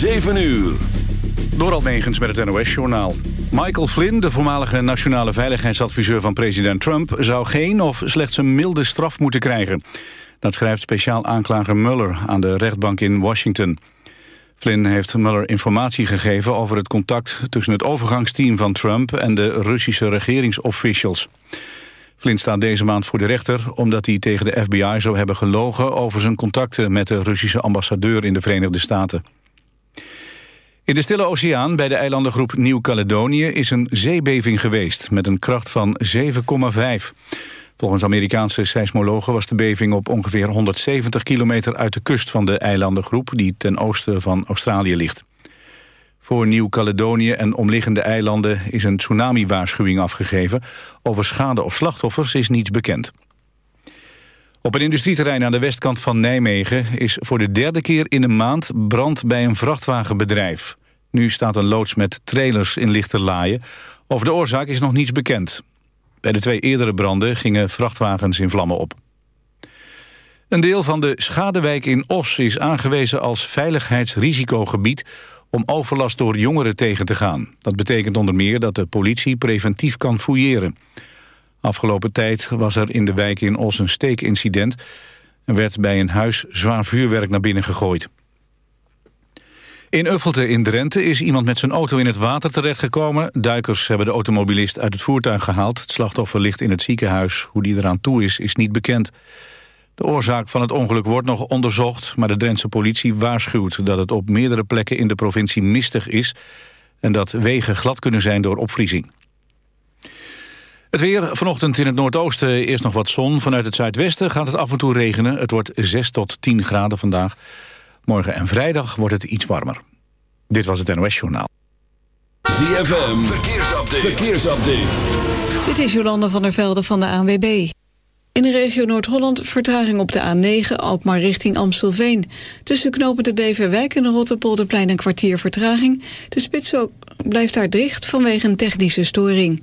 7 uur. Door Almegens met het NOS-journaal. Michael Flynn, de voormalige nationale veiligheidsadviseur van president Trump... zou geen of slechts een milde straf moeten krijgen. Dat schrijft speciaal aanklager Mueller aan de rechtbank in Washington. Flynn heeft Mueller informatie gegeven over het contact... tussen het overgangsteam van Trump en de Russische regeringsofficials. Flynn staat deze maand voor de rechter... omdat hij tegen de FBI zou hebben gelogen... over zijn contacten met de Russische ambassadeur in de Verenigde Staten. In de Stille Oceaan bij de eilandengroep Nieuw-Caledonië... is een zeebeving geweest met een kracht van 7,5. Volgens Amerikaanse seismologen was de beving op ongeveer 170 kilometer uit de kust van de eilandengroep... die ten oosten van Australië ligt. Voor Nieuw-Caledonië en omliggende eilanden is een tsunami-waarschuwing afgegeven. Over schade of slachtoffers is niets bekend. Op een industrieterrein aan de westkant van Nijmegen... is voor de derde keer in een maand brand bij een vrachtwagenbedrijf. Nu staat een loods met trailers in lichte laaien. Over de oorzaak is nog niets bekend. Bij de twee eerdere branden gingen vrachtwagens in vlammen op. Een deel van de Schadewijk in Os is aangewezen als veiligheidsrisicogebied om overlast door jongeren tegen te gaan. Dat betekent onder meer dat de politie preventief kan fouilleren. Afgelopen tijd was er in de wijk in Os een steekincident... en werd bij een huis zwaar vuurwerk naar binnen gegooid. In Uffelte in Drenthe is iemand met zijn auto in het water terechtgekomen. Duikers hebben de automobilist uit het voertuig gehaald. Het slachtoffer ligt in het ziekenhuis. Hoe die eraan toe is, is niet bekend. De oorzaak van het ongeluk wordt nog onderzocht... maar de Drentse politie waarschuwt dat het op meerdere plekken in de provincie mistig is... en dat wegen glad kunnen zijn door opvriezing. Het weer vanochtend in het noordoosten eerst nog wat zon. Vanuit het zuidwesten gaat het af en toe regenen. Het wordt 6 tot 10 graden vandaag. Morgen en vrijdag wordt het iets warmer. Dit was het NOS Journaal. ZFM, verkeersupdate. verkeersupdate. Dit is Jolanda van der Velde van de ANWB. In de regio Noord-Holland vertraging op de A9, Alkmaar richting Amstelveen. Tussen knopen de Beverwijk en de Rotterpolderplein een kwartier vertraging. De spits ook blijft daar dicht vanwege een technische storing.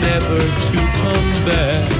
never to come back.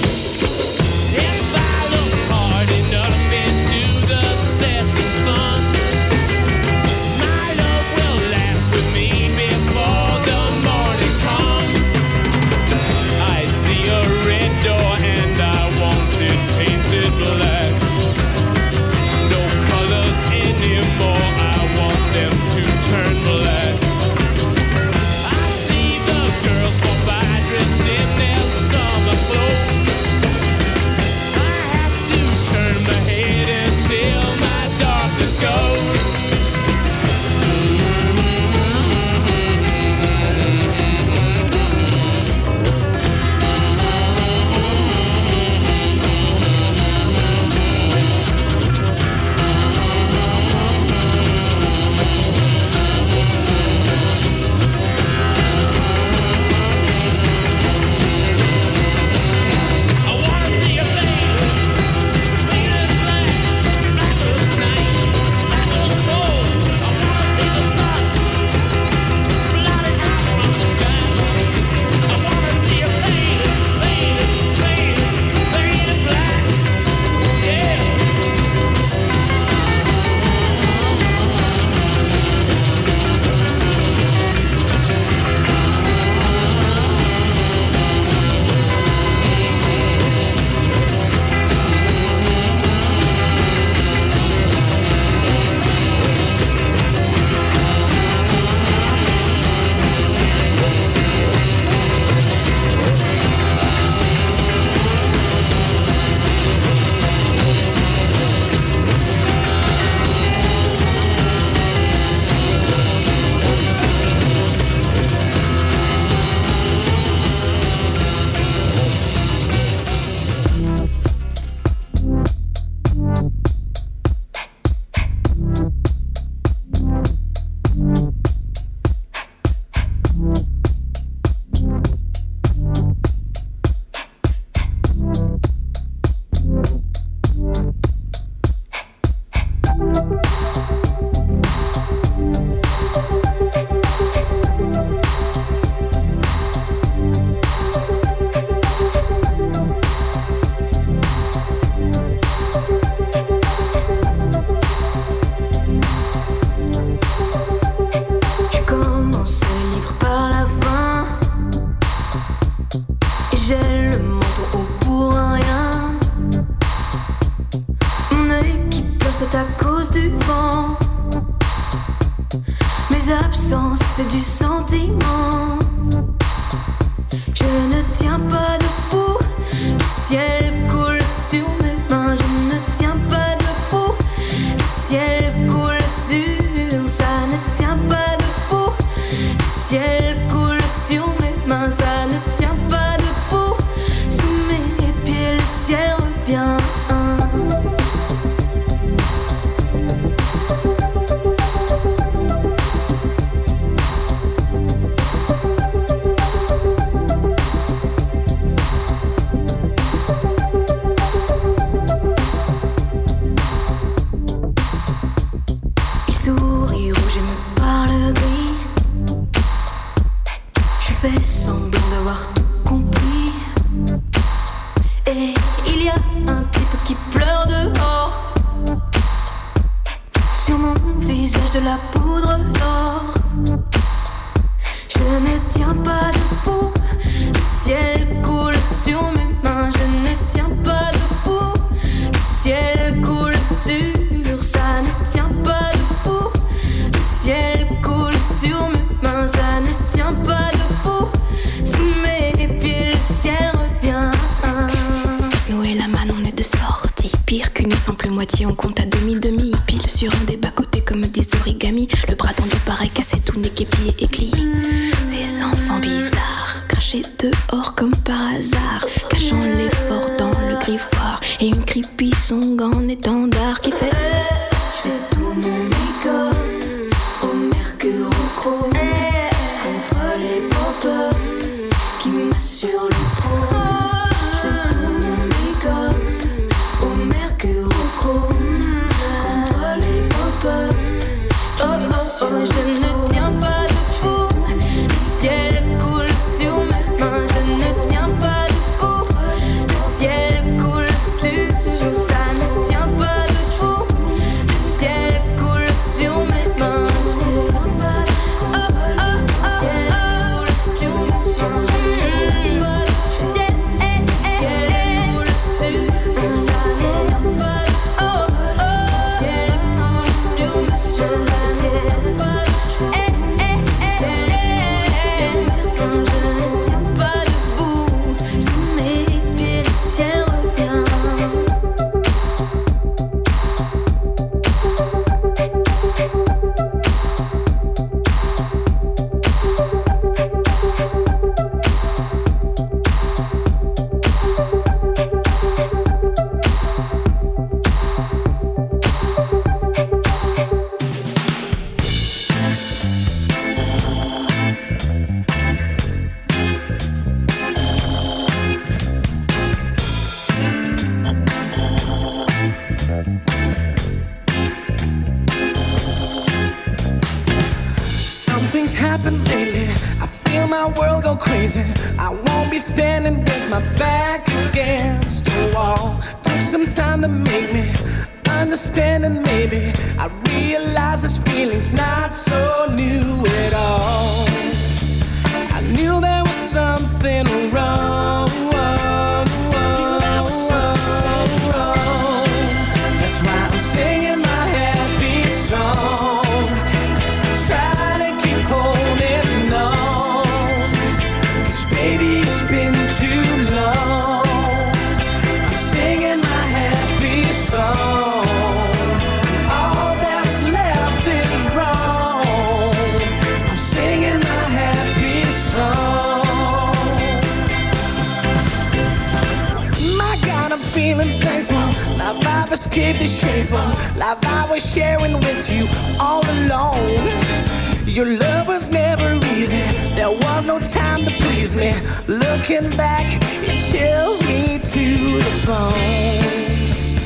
freeze me. Looking back, it chills me to the bone.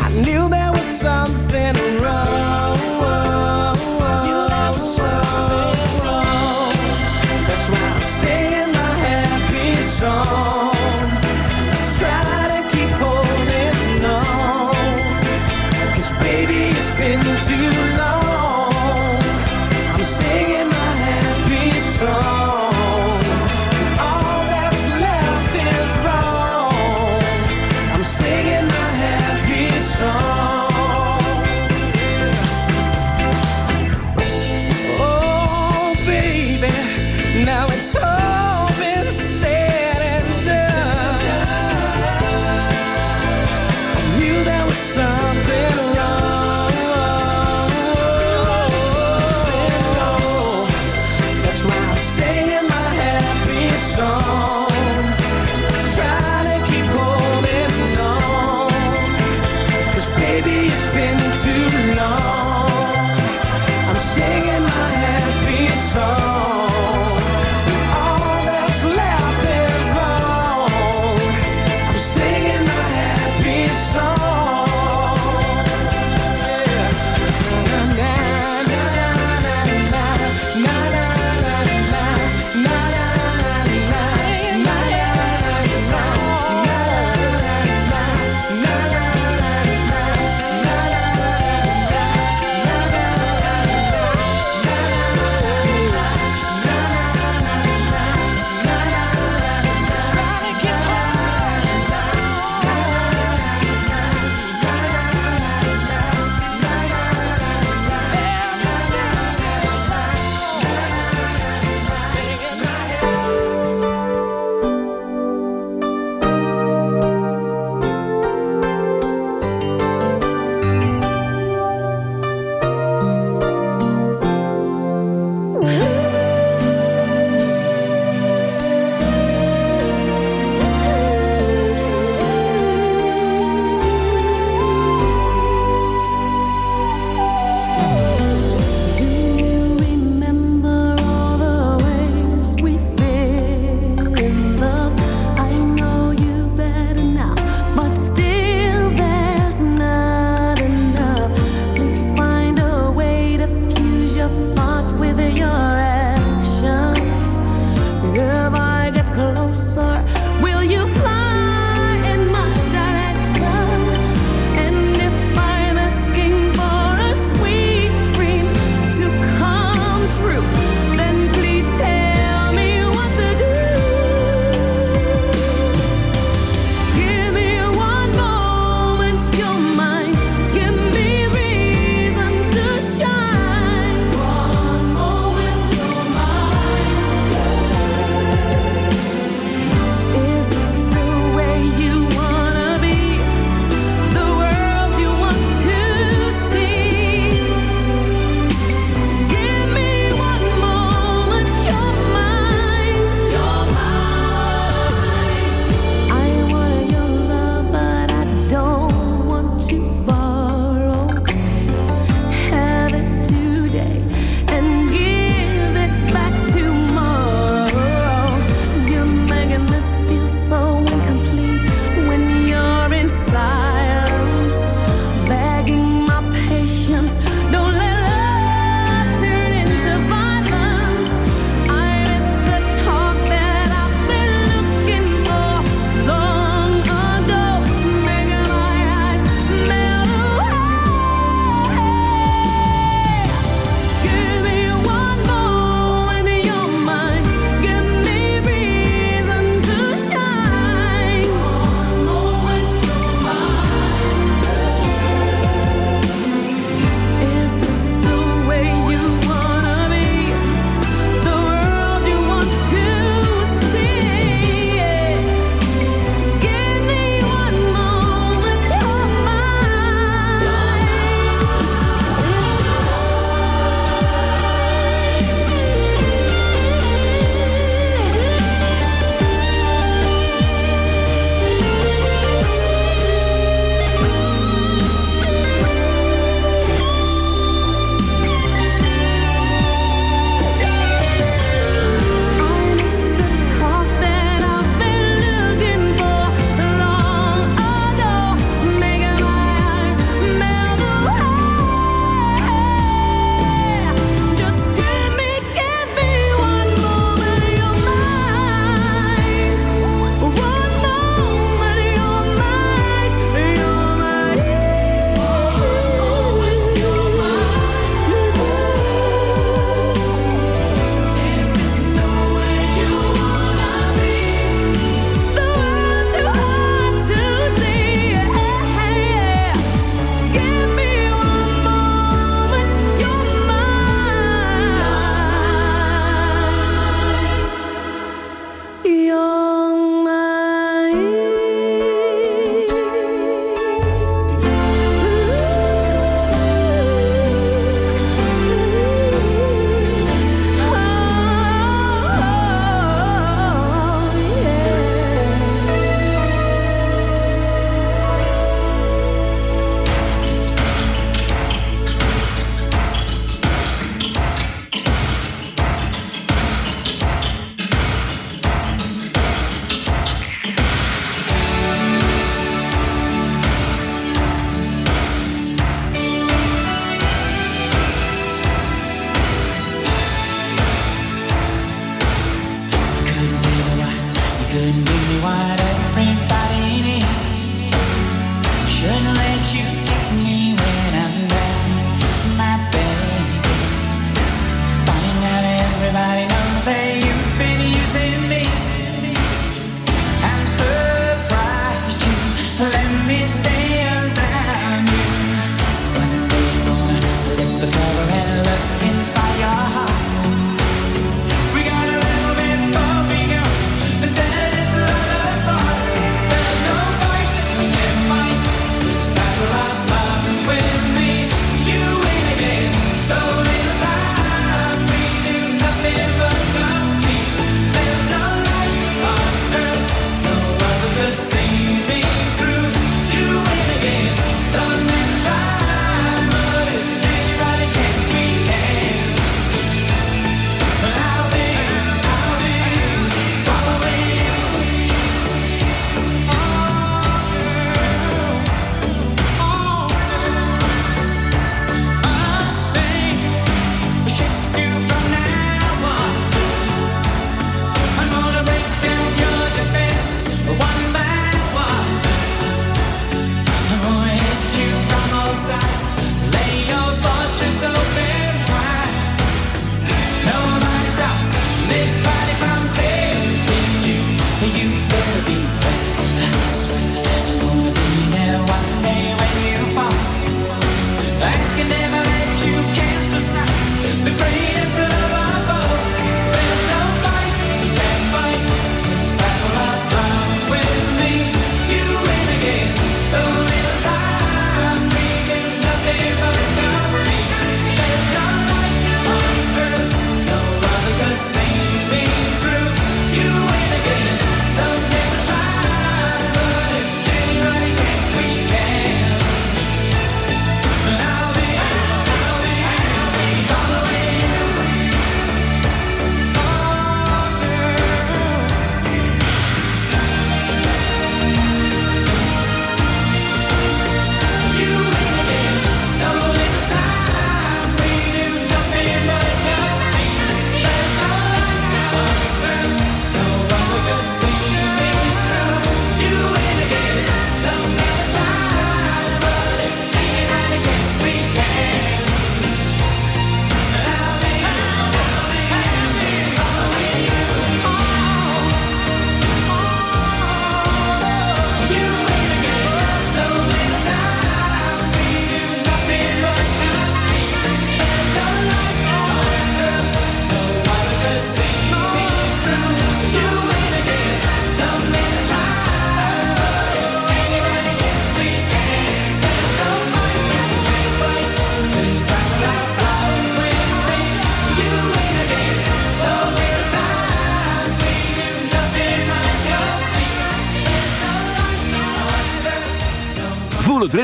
I knew there was something wrong.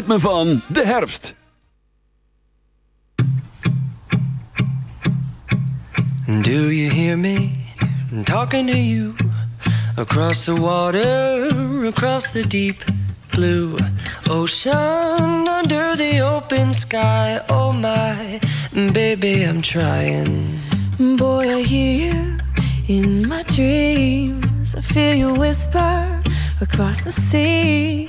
ritme van de herfst. Do you hear me talking to you across the water, across the deep blue ocean, under the open sky? Oh my, baby, I'm trying. Boy, I hear you in my dreams. I feel you whisper across the sea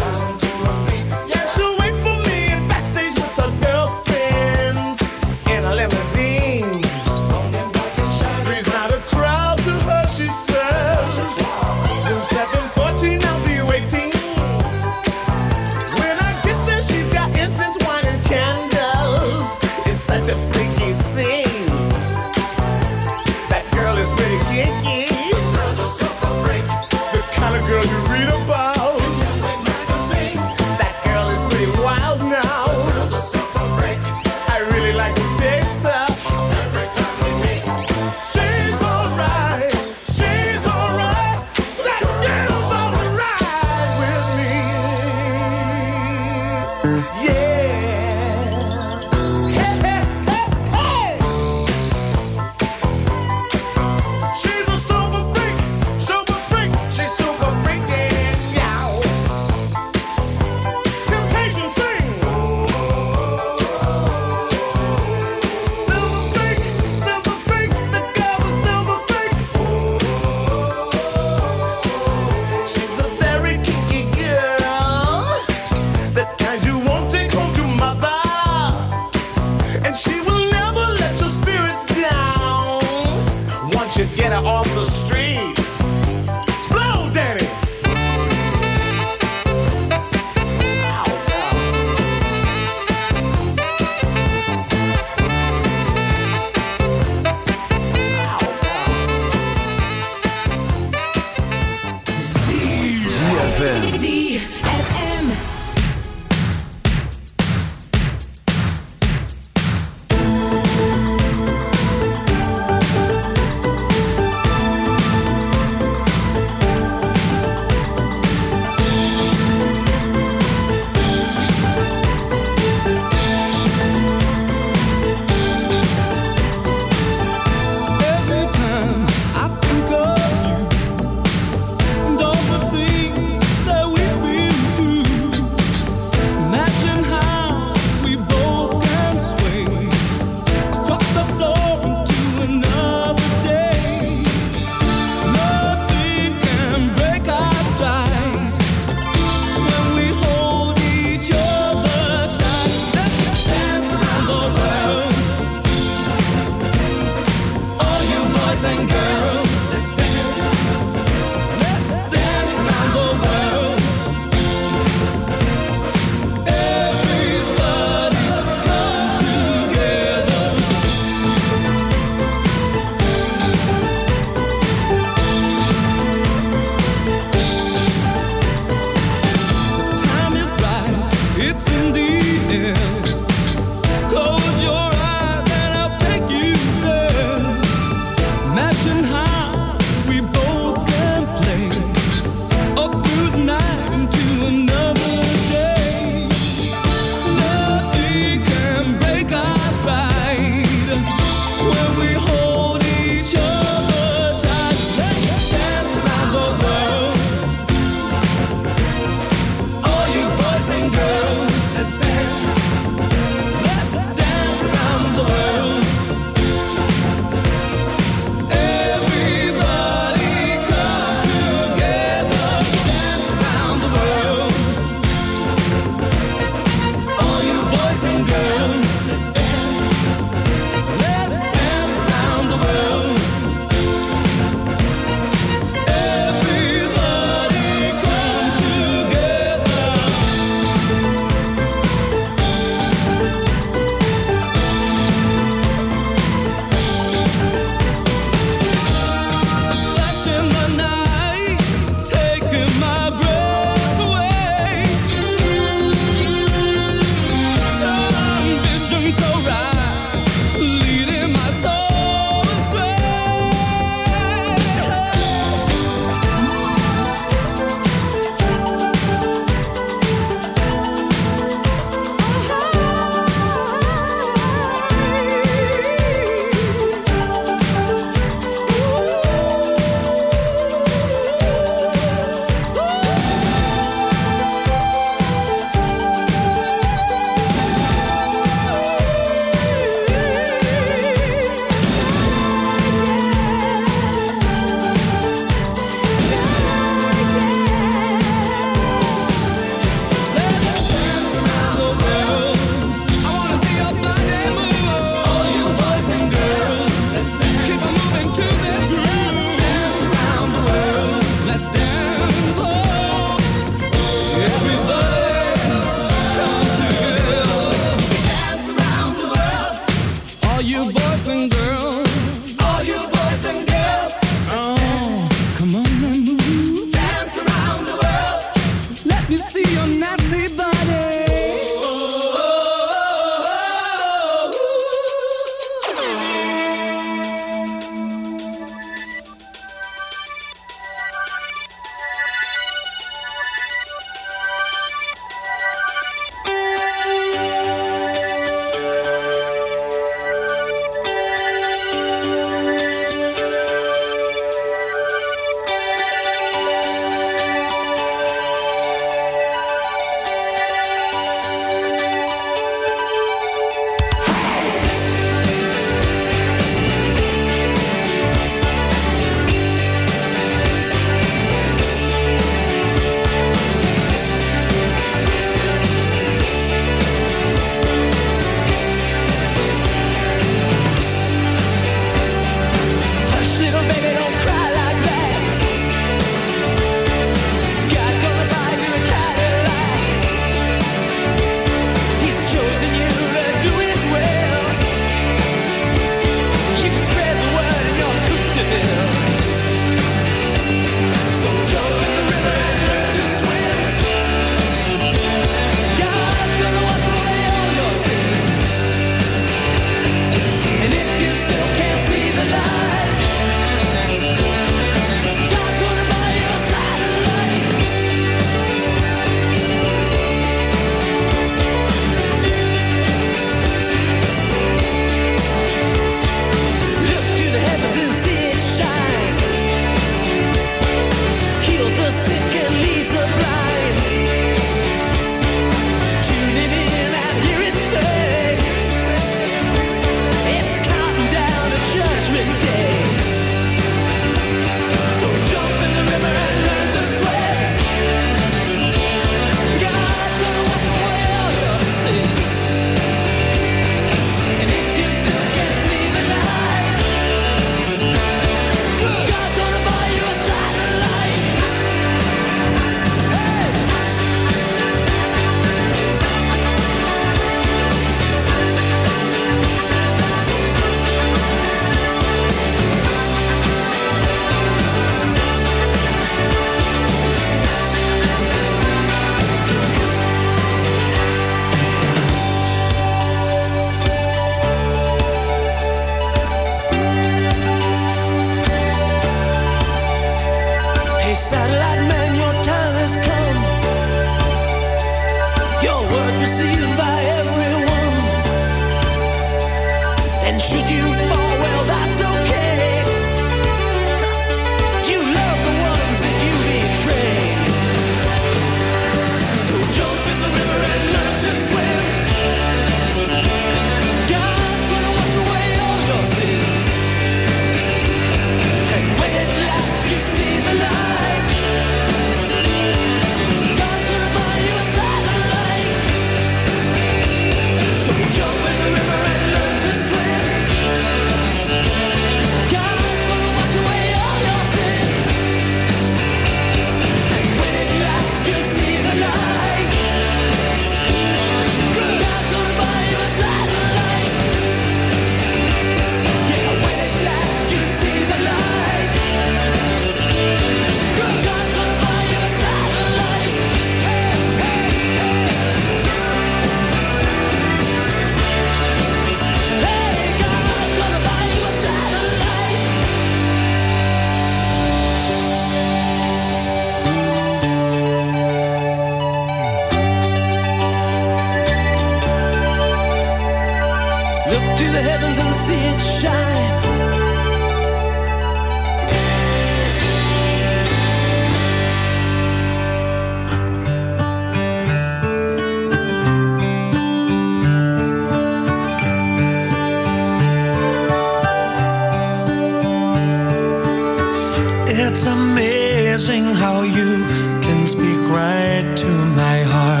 It's amazing how you can speak right to my heart.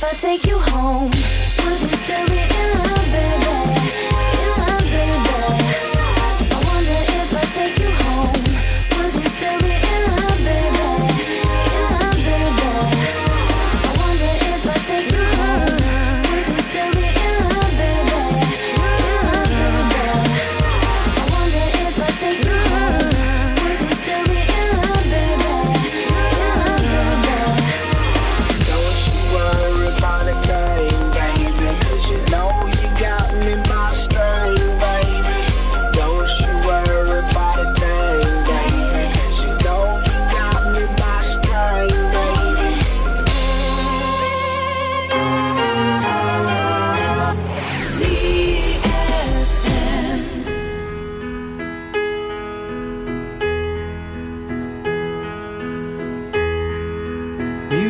If I take you home. Would you still be in love,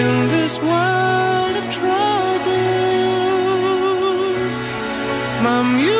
In this world of troubles, my music